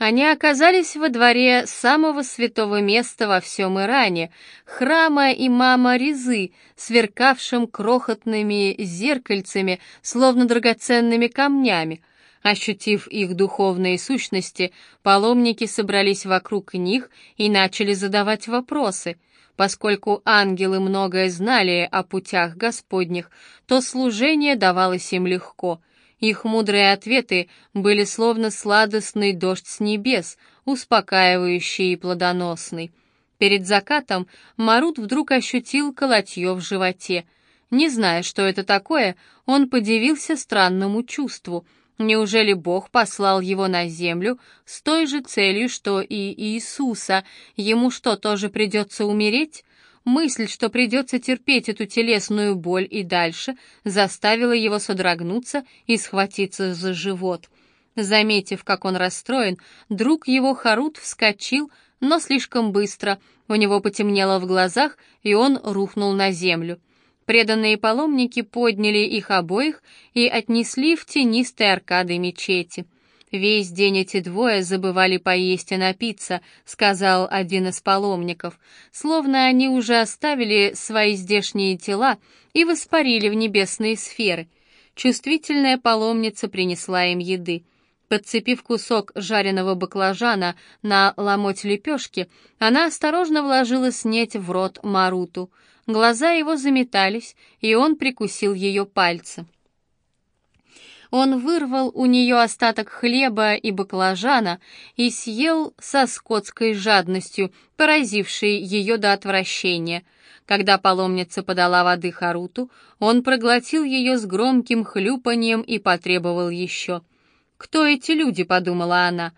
Они оказались во дворе самого святого места во всем Иране, храма имама Ризы, сверкавшим крохотными зеркальцами, словно драгоценными камнями. Ощутив их духовные сущности, паломники собрались вокруг них и начали задавать вопросы. Поскольку ангелы многое знали о путях Господних, то служение давалось им легко — их мудрые ответы были словно сладостный дождь с небес, успокаивающий и плодоносный. Перед закатом Марут вдруг ощутил колотье в животе. Не зная, что это такое, он подивился странному чувству. Неужели Бог послал его на землю с той же целью, что и Иисуса? Ему что, тоже придется умереть? Мысль, что придется терпеть эту телесную боль и дальше, заставила его содрогнуться и схватиться за живот. Заметив, как он расстроен, друг его Харут вскочил, но слишком быстро. У него потемнело в глазах, и он рухнул на землю. Преданные паломники подняли их обоих и отнесли в тенистые аркады мечети. «Весь день эти двое забывали поесть и напиться», — сказал один из паломников, словно они уже оставили свои здешние тела и воспарили в небесные сферы. Чувствительная паломница принесла им еды. Подцепив кусок жареного баклажана на ломоть лепешки, она осторожно вложила снеть в рот Маруту. Глаза его заметались, и он прикусил ее пальцы. Он вырвал у нее остаток хлеба и баклажана и съел со скотской жадностью, поразившей ее до отвращения. Когда паломница подала воды Харуту, он проглотил ее с громким хлюпанием и потребовал еще. «Кто эти люди?» — подумала она.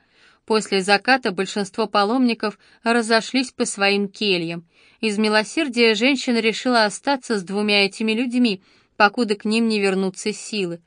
После заката большинство паломников разошлись по своим кельям. Из милосердия женщина решила остаться с двумя этими людьми, покуда к ним не вернутся силы.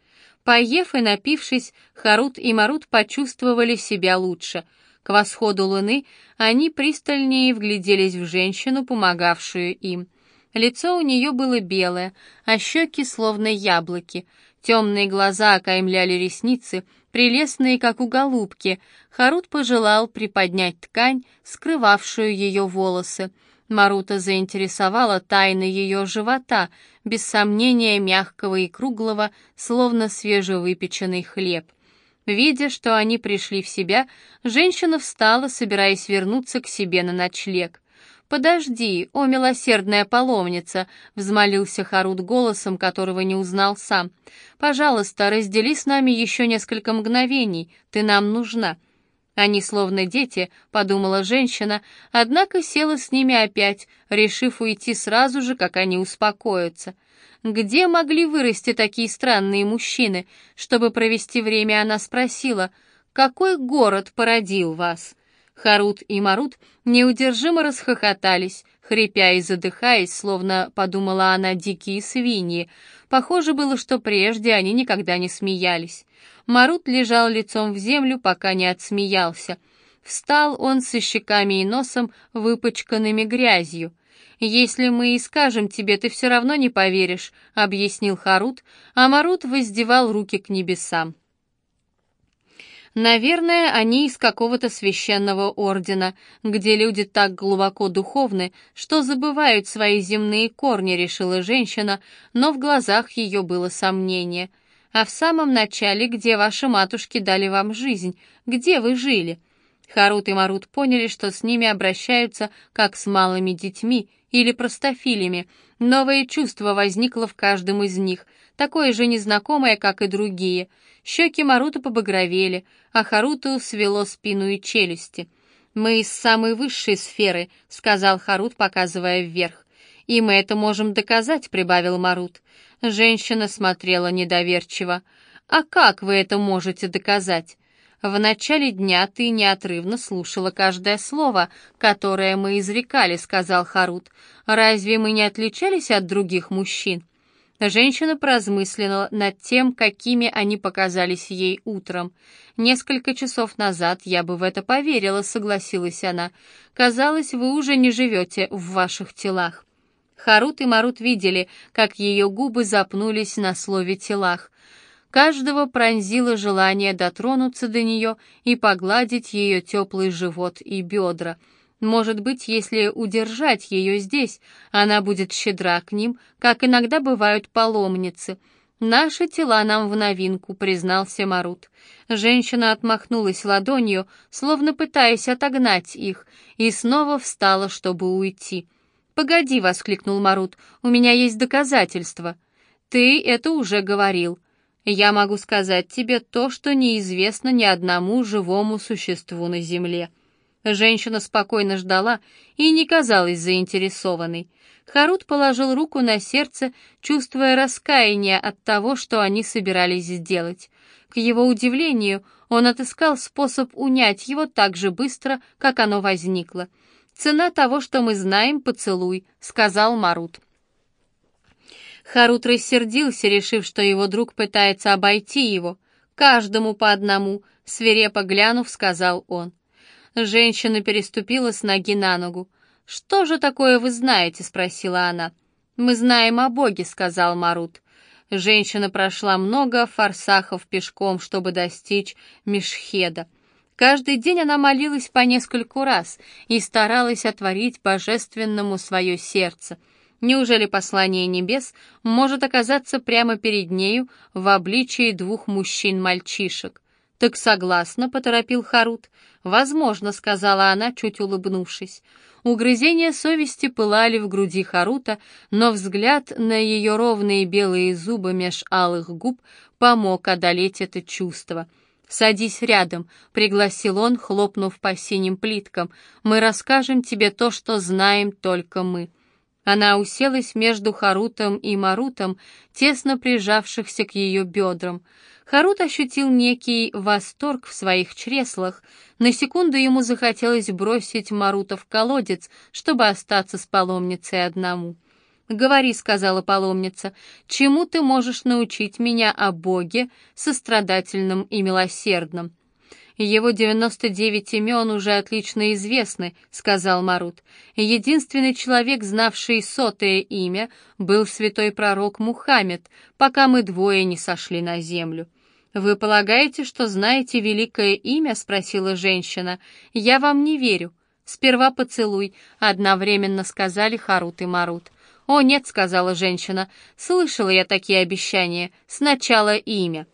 Поев и напившись, Харут и Марут почувствовали себя лучше. К восходу луны они пристальнее вгляделись в женщину, помогавшую им. Лицо у нее было белое, а щеки словно яблоки. Темные глаза окаймляли ресницы, прелестные, как у голубки. Харут пожелал приподнять ткань, скрывавшую ее волосы. Марута заинтересовала тайна ее живота, без сомнения мягкого и круглого, словно свежевыпеченный хлеб. Видя, что они пришли в себя, женщина встала, собираясь вернуться к себе на ночлег. «Подожди, о милосердная паломница!» — взмолился Харут голосом, которого не узнал сам. «Пожалуйста, раздели с нами еще несколько мгновений, ты нам нужна». Они словно дети, подумала женщина, однако села с ними опять, решив уйти сразу же, как они успокоятся. Где могли вырасти такие странные мужчины? Чтобы провести время, она спросила, «Какой город породил вас?» Харут и Марут неудержимо расхохотались, хрипя и задыхаясь, словно, подумала она, дикие свиньи. Похоже было, что прежде они никогда не смеялись. Марут лежал лицом в землю, пока не отсмеялся. Встал он со щеками и носом, выпачканными грязью. «Если мы и скажем тебе, ты все равно не поверишь», — объяснил Харут, а Марут воздевал руки к небесам. Наверное, они из какого-то священного ордена, где люди так глубоко духовны, что забывают свои земные корни, решила женщина, но в глазах ее было сомнение. А в самом начале, где ваши матушки дали вам жизнь, где вы жили? Харут и Марут поняли, что с ними обращаются как с малыми детьми или простофилями. Новое чувство возникло в каждом из них, такое же незнакомое, как и другие — Щеки Марута побагровели, а Харуту свело спину и челюсти. «Мы из самой высшей сферы», — сказал Харут, показывая вверх. «И мы это можем доказать», — прибавил Марут. Женщина смотрела недоверчиво. «А как вы это можете доказать?» «В начале дня ты неотрывно слушала каждое слово, которое мы изрекали», — сказал Харут. «Разве мы не отличались от других мужчин?» Женщина поразмыслила над тем, какими они показались ей утром. «Несколько часов назад я бы в это поверила», — согласилась она. «Казалось, вы уже не живете в ваших телах». Харут и Марут видели, как ее губы запнулись на слове «телах». Каждого пронзило желание дотронуться до нее и погладить ее теплый живот и бедра. Может быть, если удержать ее здесь, она будет щедра к ним, как иногда бывают паломницы — «Наши тела нам в новинку», — признался Марут. Женщина отмахнулась ладонью, словно пытаясь отогнать их, и снова встала, чтобы уйти. «Погоди», — воскликнул Марут, — «у меня есть доказательства». «Ты это уже говорил. Я могу сказать тебе то, что неизвестно ни одному живому существу на Земле». Женщина спокойно ждала и не казалась заинтересованной. Харут положил руку на сердце, чувствуя раскаяние от того, что они собирались сделать. К его удивлению, он отыскал способ унять его так же быстро, как оно возникло. «Цена того, что мы знаем, поцелуй», — сказал Марут. Харут рассердился, решив, что его друг пытается обойти его. «Каждому по одному», — свирепо глянув, сказал он. Женщина переступила с ноги на ногу. «Что же такое вы знаете?» — спросила она. «Мы знаем о Боге», — сказал Марут. Женщина прошла много форсахов пешком, чтобы достичь Мишхеда. Каждый день она молилась по нескольку раз и старалась отворить божественному свое сердце. Неужели послание небес может оказаться прямо перед нею в обличии двух мужчин-мальчишек? «Так согласна», — поторопил Харут. «Возможно», — сказала она, чуть улыбнувшись. Угрызения совести пылали в груди Харута, но взгляд на ее ровные белые зубы меж алых губ помог одолеть это чувство. «Садись рядом», — пригласил он, хлопнув по синим плиткам. «Мы расскажем тебе то, что знаем только мы». Она уселась между Харутом и Марутом, тесно прижавшихся к ее бедрам. Харут ощутил некий восторг в своих чреслах. На секунду ему захотелось бросить Марута в колодец, чтобы остаться с паломницей одному. «Говори», — сказала паломница, — «чему ты можешь научить меня о Боге, сострадательном и милосердном?» «Его девяносто девять имен уже отлично известны», — сказал Марут. «Единственный человек, знавший сотое имя, был святой пророк Мухаммед, пока мы двое не сошли на землю». «Вы полагаете, что знаете великое имя?» — спросила женщина. «Я вам не верю. Сперва поцелуй», — одновременно сказали Харут и Марут. «О, нет», — сказала женщина, — «слышала я такие обещания. Сначала имя».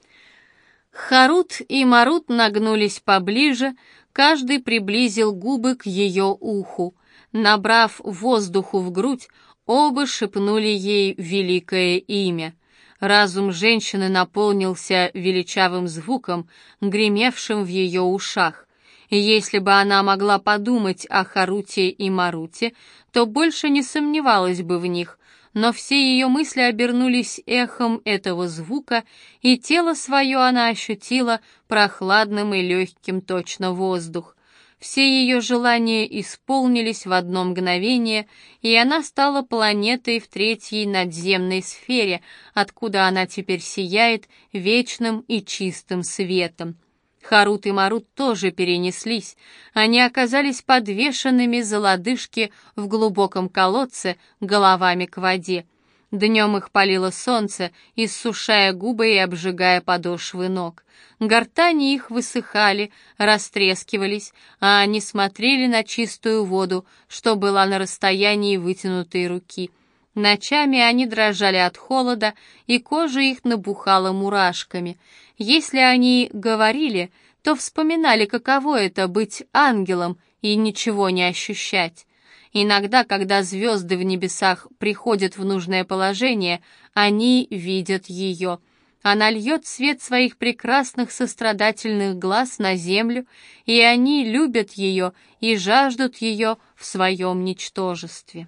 Харут и Марут нагнулись поближе, каждый приблизил губы к ее уху. Набрав воздуху в грудь, оба шепнули ей великое имя — Разум женщины наполнился величавым звуком, гремевшим в ее ушах. Если бы она могла подумать о Харуте и Маруте, то больше не сомневалась бы в них, но все ее мысли обернулись эхом этого звука, и тело свое она ощутила прохладным и легким точно воздух. Все ее желания исполнились в одно мгновение, и она стала планетой в третьей надземной сфере, откуда она теперь сияет вечным и чистым светом. Харут и Марут тоже перенеслись. Они оказались подвешенными за лодыжки в глубоком колодце головами к воде. Днем их палило солнце, иссушая губы и обжигая подошвы ног. Гортани их высыхали, растрескивались, а они смотрели на чистую воду, что была на расстоянии вытянутой руки. Ночами они дрожали от холода, и кожа их набухала мурашками. Если они говорили, то вспоминали, каково это быть ангелом и ничего не ощущать. Иногда, когда звезды в небесах приходят в нужное положение, они видят ее. Она льет свет своих прекрасных сострадательных глаз на землю, и они любят ее и жаждут ее в своем ничтожестве.